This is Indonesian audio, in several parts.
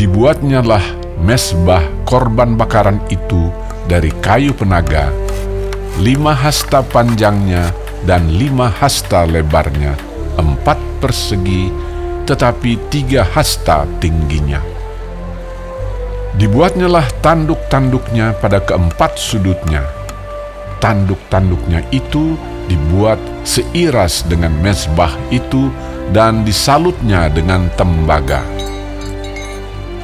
Dibuatnyalah mesbah korban bakaran itu dari kayu penaga, lima hasta panjangnya dan lima hasta lebarnya, empat persegi, tetapi tiga hasta tingginya. Dibuatnyalah tanduk-tanduknya pada keempat sudutnya. Tanduk-tanduknya itu dibuat seiras dengan mesbah itu dan disalutnya dengan tembaga.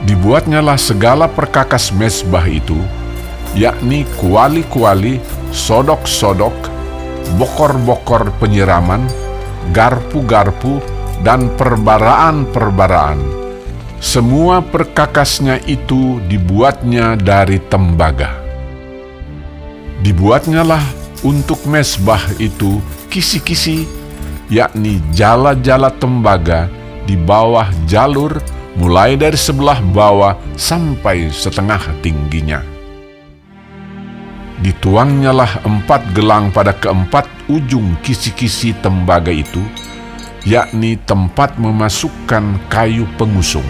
Dibuatnyalah segala perkakas mesbah itu, yakni kuali-kuali, sodok-sodok, bokor-bokor penyiraman, garpu-garpu, dan perbaraan-perbaraan. Semua perkakasnya itu dibuatnya dari tembaga. Dibuatnyalah untuk mesbah itu kisi-kisi, yakni jala-jala tembaga di bawah jalur mulai dari sebelah bawah sampai setengah tingginya. Dituangnyalah empat gelang pada keempat ujung kisi-kisi tembaga itu, yakni tempat memasukkan kayu pengusung.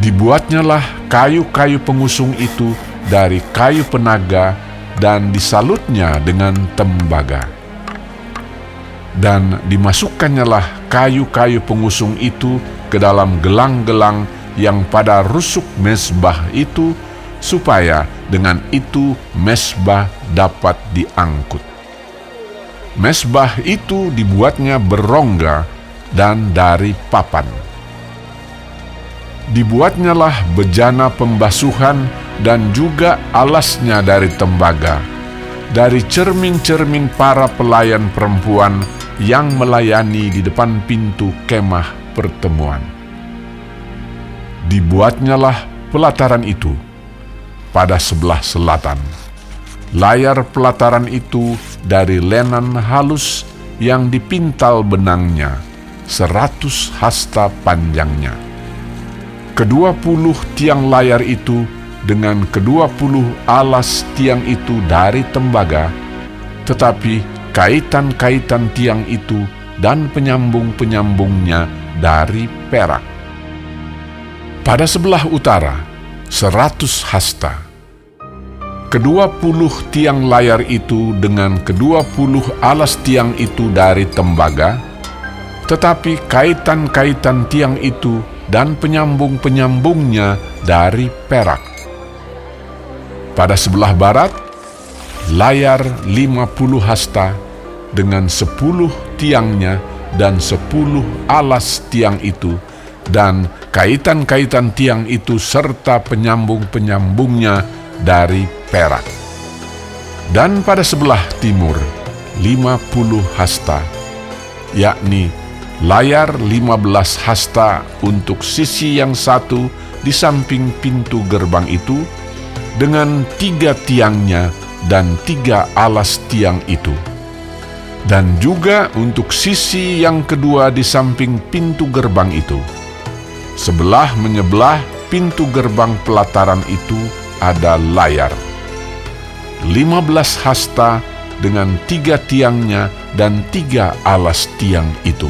Dibuatnyalah kayu-kayu pengusung itu dari kayu penaga dan disalutnya dengan tembaga. Dan dimasukkannya kayu-kayu pengusung itu ke dalam gelang-gelang yang pada rusuk mesbah itu, supaya dengan itu mesbah dapat diangkut. Mesbah itu dibuatnya berongga dan dari papan. Dibuatnyalah bejana pembasuhan dan juga alasnya dari tembaga, dari cermin-cermin para pelayan perempuan yang melayani di depan pintu kemah pertemuan. Dibuatnyalah pelataran itu pada sebelah selatan. Layar pelataran itu dari lenan halus yang dipintal benangnya, seratus hasta panjangnya. Kedua puluh tiang layar itu dengan kedua puluh alas tiang itu dari tembaga, tetapi kaitan-kaitan tiang itu dan penyambung-penyambungnya dari perak. Pada sebelah utara, seratus hasta. Kedua puluh tiang layar itu dengan kedua puluh alas tiang itu dari tembaga, tetapi kaitan-kaitan tiang itu dan penyambung-penyambungnya dari perak. Pada sebelah barat, layar lima puluh hasta dengan sepuluh tiangnya dan sepuluh alas tiang itu, dan kaitan-kaitan tiang itu serta penyambung-penyambungnya dari perak. Dan pada sebelah timur, lima puluh hasta, yakni layar lima belas hasta untuk sisi yang satu di samping pintu gerbang itu, dengan tiga tiangnya dan tiga alas tiang itu dan juga untuk sisi yang kedua di samping pintu gerbang itu. Sebelah menyebelah pintu gerbang pelataran itu ada layar. lima belas hasta dengan tiga tiangnya dan tiga alas tiang itu.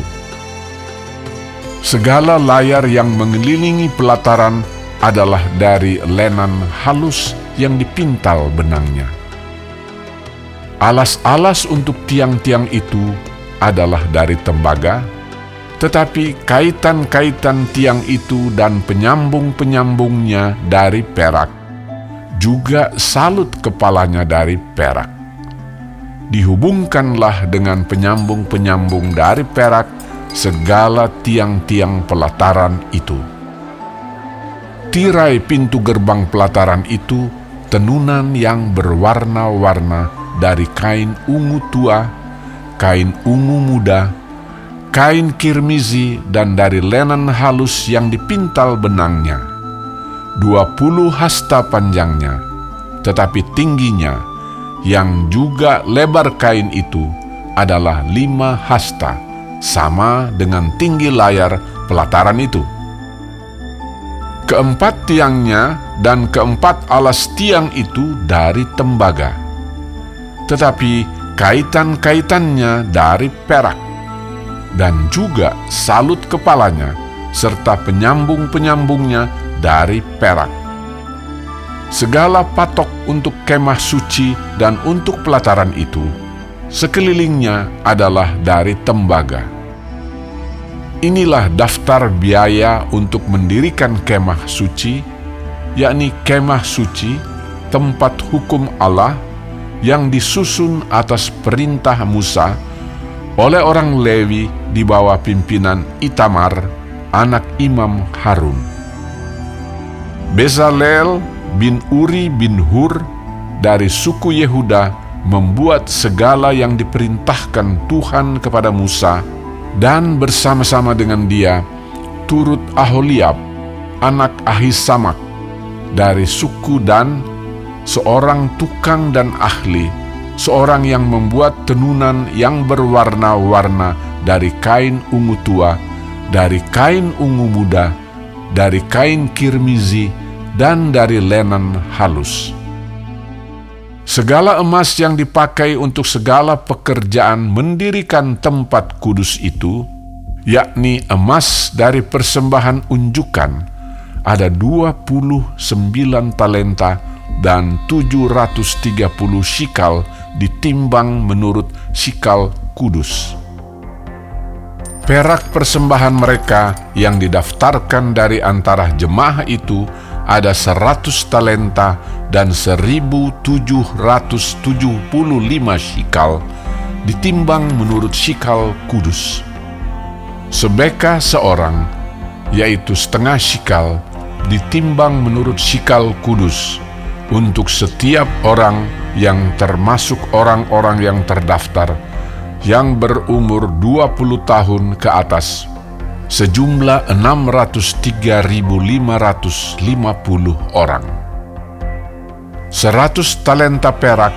Segala layar yang mengelilingi pelataran adalah dari lenan halus yang dipintal benangnya. Alas-alas untuk tiang-tiang itu adalah dari tembaga, tetapi kaitan-kaitan tiang itu dan penyambung-penyambungnya dari perak, juga salut kepalanya dari perak. Dihubungkanlah dengan penyambung-penyambung dari perak segala tiang-tiang pelataran itu. Tirai pintu gerbang pelataran itu tenunan yang berwarna-warna dari kain ungu tua, kain ungu muda, kain kirmizi, dan dari lenan halus yang dipintal benangnya. Dua puluh hasta panjangnya, tetapi tingginya, yang juga lebar kain itu, adalah lima hasta, sama dengan tinggi layar pelataran itu. Keempat tiangnya dan keempat alas tiang itu dari tembaga tetapi kaitan-kaitannya dari perak, dan juga salut kepalanya serta penyambung-penyambungnya dari perak. Segala patok untuk kemah suci dan untuk pelataran itu, sekelilingnya adalah dari tembaga. Inilah daftar biaya untuk mendirikan kemah suci, yakni kemah suci, tempat hukum Allah yang disusun atas perintah Musa oleh orang Lewi di bawah pimpinan Itamar, anak Imam Harun. Bezalel bin Uri bin Hur dari suku Yehuda membuat segala yang diperintahkan Tuhan kepada Musa dan bersama-sama dengan dia turut Aholiab, anak Ahisamak dari suku Dan seorang tukang dan ahli, seorang yang membuat tenunan yang berwarna-warna dari kain ungu tua, dari kain ungu muda, dari kain kirmizi, dan dari lenan halus. Segala emas yang dipakai untuk segala pekerjaan mendirikan tempat kudus itu, yakni emas dari persembahan unjukan, ada 29 talenta dan 730 shikal ditimbang menurut shikal kudus. Perak persembahan mereka yang didaftarkan dari antara jemaah itu ada 100 talenta dan 1775 shikal ditimbang menurut shikal kudus. Sebeka seorang, yaitu setengah shikal, ditimbang menurut shikal kudus untuk setiap orang yang termasuk orang-orang yang terdaftar yang berumur 20 tahun ke atas sejumlah 603.550 orang. 100 talenta perak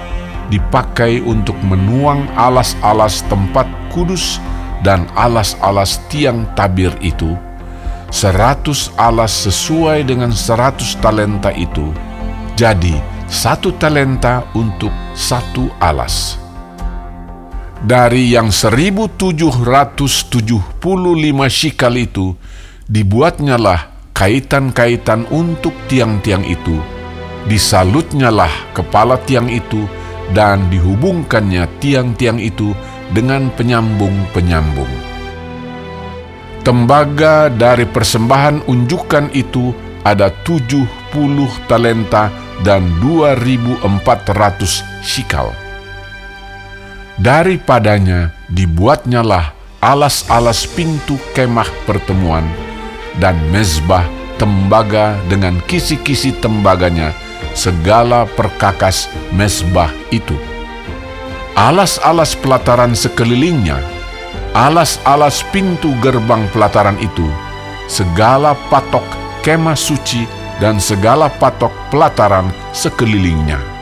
dipakai untuk menuang alas-alas tempat kudus dan alas-alas tiang tabir itu. 100 alas sesuai dengan 100 talenta itu jadi, satu talenta untuk satu alas. Dari yang 1775 shikal itu, dibuatnyalah kaitan-kaitan untuk tiang-tiang itu, disalutnyalah kepala tiang itu, dan dihubungkannya tiang-tiang itu dengan penyambung-penyambung. Tembaga dari persembahan unjukan itu ada 70 talenta dan 2.400 shikal. Daripadanya dibuatnyalah alas-alas pintu kemah pertemuan dan mezbah tembaga dengan kisi-kisi tembaganya, segala perkakas mezbah itu. Alas-alas pelataran sekelilingnya, alas-alas pintu gerbang pelataran itu, segala patok kemah suci dan segala patok pelataran sekelilingnya.